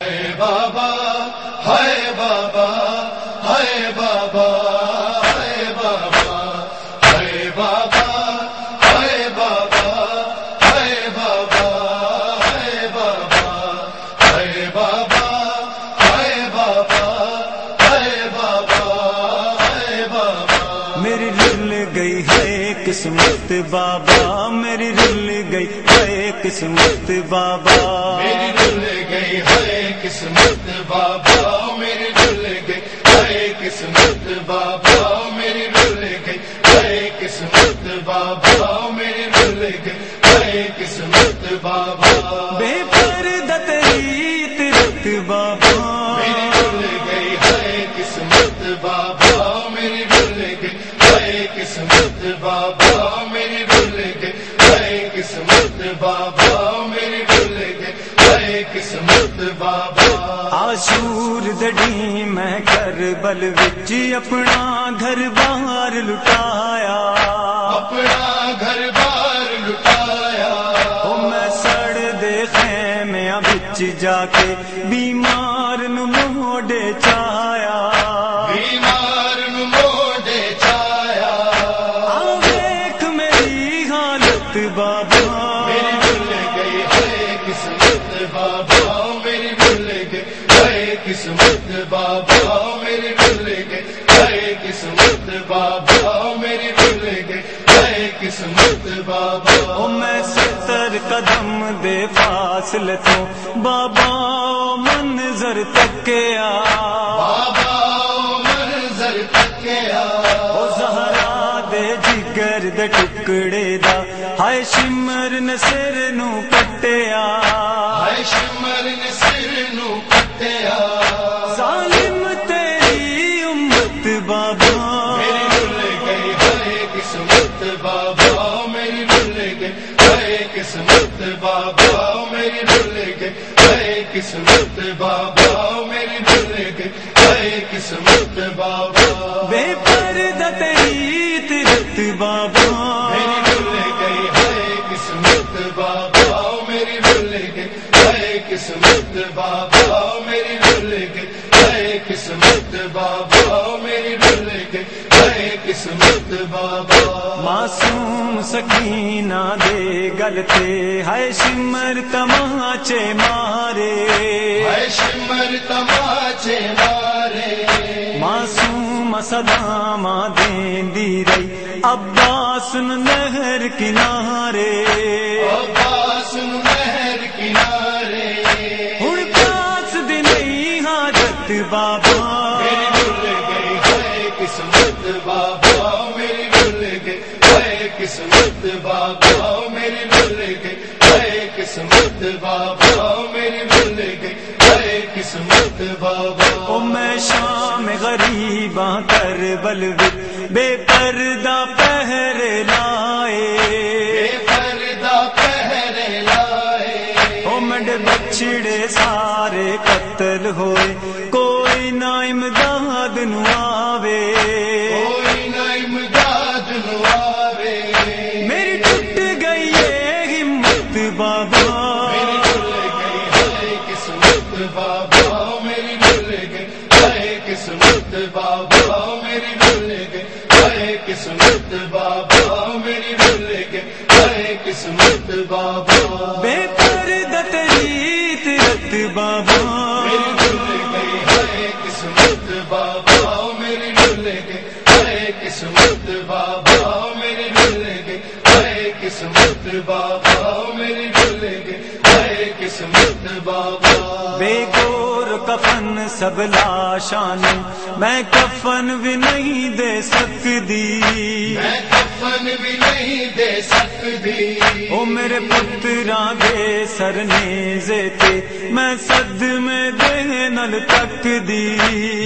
بابا ہے بابا ہے بابا ہے بابا ہے بابا ہے بابا ہے بابا ہے بابا ہے بابا ہے بابا ہے بابا ہے بابا میری رل گئی ہے قسمت بابا میری رل گئی ہے قسمت بابا میری دل گئی ہے قسمت بابا میرے دل گئے قسمت بابا میں کر بل وچ اپنا گھر باہر لٹایا۔ اپنا گھر بار لٹایا۔ او میں سڑ دے خیمیاں بچ جا کے بیمار نو بابا میری دل گئی ہے قسمت بابا۔ او میں ستر قدم دے فاصلے تو بابا منظر تکیا بابا منظر تکیا او زہرا دے جگر دے ٹکڑے دا۔ ہائے شمر نے سر نو کٹیا ہے شمر نے سر نو کٹیا بابا میری دل گئی ہے قسمت بابا میری دل گئی ہے قسمت بابا میری گئی ہے قسمت بابا بے پردہ تیری ترت بابا۔ میری دل گئی ہے قسمت بابا میری دل گئی ہے قسمت بابا میری دل گئی ہے قسمت بابا بابا۔ معصوم سکینہ دے گلتے ہے شمر تماچے مارے۔ ہے شمر تماچے مارے۔ معصوم سدام دین دی رہی عباس نہر کنارے۔ قسمت بابا میری دل گئی۔ ہے قسمت بابا۔ او میں شام غریباں کر بلو بے پردہ پہر لائے۔ بے پردہ پہرے لائے۔ او مڈ بچڑے سارے قتل ہوئے کوئی نہ امداد نو آوے۔ بابا میری بھول گئے۔ اے قسمت بابا میری بھول گئے۔ اے قسمت بابا میری بھول گئے۔ اے قسمت بابا بابا میری بھول گئی اے قسمت بابا میری بھول گئے۔ اے قسمت بابا میری بھول گئے۔ اے قسمت بابا بے گور کفن سب لاشان میں کفن بھی نہیں دے سکتی۔ میں کفن بھی نہیں دے سکتی۔ او میرے پتراں دے سرنے تے میں صد میں دے نل تک دی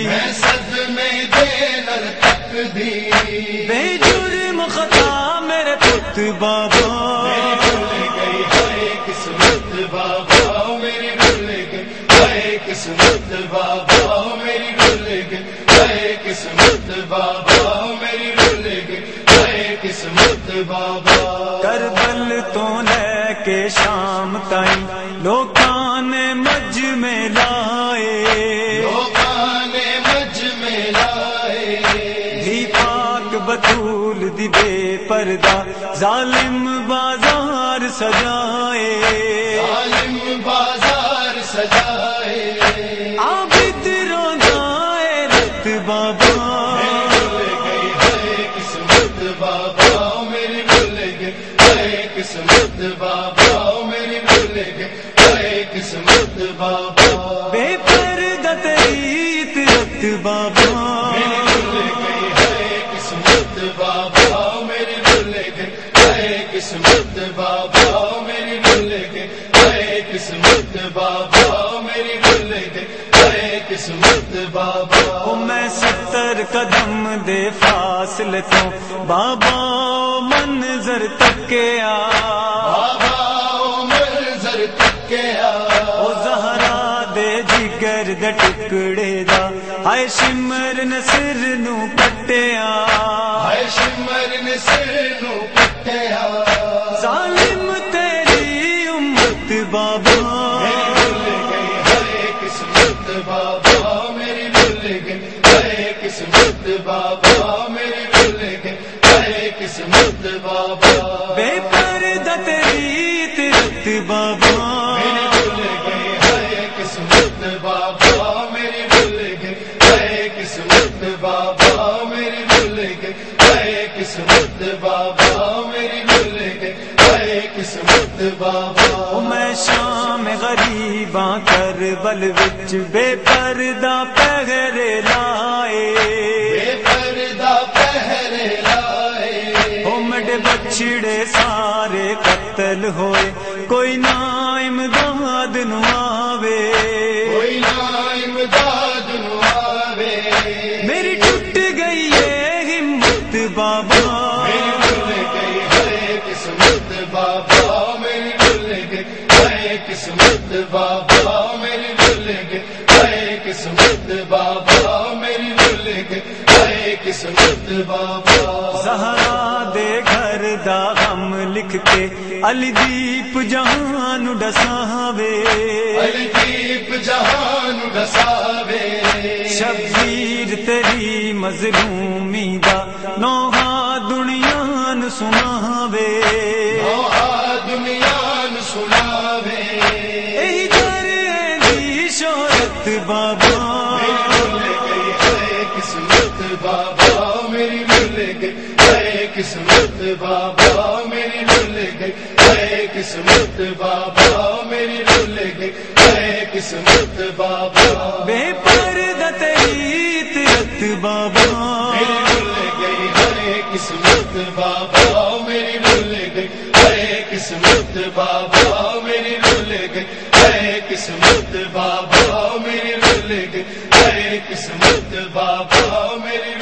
میں سد میں دے نل تک دی بے جرم خطا میرے پت بابا۔ گئی ہے قسمت بابا۔ قسمت بابا میری رول گئے قسمت بابا میری رول گئے قسمت بابا کربل تو لے کے شام تائیں لوکان مجھ میں لائے۔ لوکان مجھ میں لائے۔ پاک بطول دی بے پردہ ظالم بازار سجائے۔ ظالم بازار روزائے بابا۔ بھول گئی ہے قسمت بابا میری بھول گئی ہے قسمت بابا میری بھول گئی ہے قسمت بابا بے پردہ تیت رت بابا۔ میری بھول گئی ہے قسمت بابا میری بھول گئی ہے قسمت بابا میری بھول گئی ہے قسمت بابا۔ قسمت بابا۔ او میں ستر قدم دے فاصلے تو بابا منظر تک آ۔ بابا منظر تک زہرا دے جگر دے ٹکڑے دا۔ ہائے شمر نصر نو کٹیا ہے شمر نے سر نو قسمت بابا۔ بے پردہ تیری ترت بابا۔ میری بھول گئی ہے قسمت بابا۔ میری بھول گئی ہے قسمت بابا۔ میری بھول گئی ہے قسمت بابا۔ میری بھول گئی ہے قسمت بابا۔ میں شام غریباں کر بل وچ بے پردہ پہرے لائے۔ بچڑے سارے قتل ہوئے۔ کوئی نہ امداد نو آوے۔ کوئی نہ امداد نو آوے۔ میری ٹوٹ گئی ہے ہمت بابا۔ گئی ہے قسمت بابا۔ میری گئی ہے قسمت بابا۔ کے علی دیپ جہان ڈساوے۔ دیپ جہان ڈساوے۔ شبیر تیری مظلومی دا نوہا دنیا نو سناوے۔ اوہا دنیا نو سناوے۔ اہی در دی شہرت بابا۔ میری بھول گئی قسمت بابا۔ قسمت بابا میری بھول گئی۔ ہے قسمت بابا۔ بے پردہ تیری ترت بابا۔ میری بھول گئی۔ ہے قسمت بابا میری بھول گئی۔ ہے قسمت بابا میری بھول گئی۔ ہے قسمت بابا میری بھول گئی۔ ہے قسمت بابا میری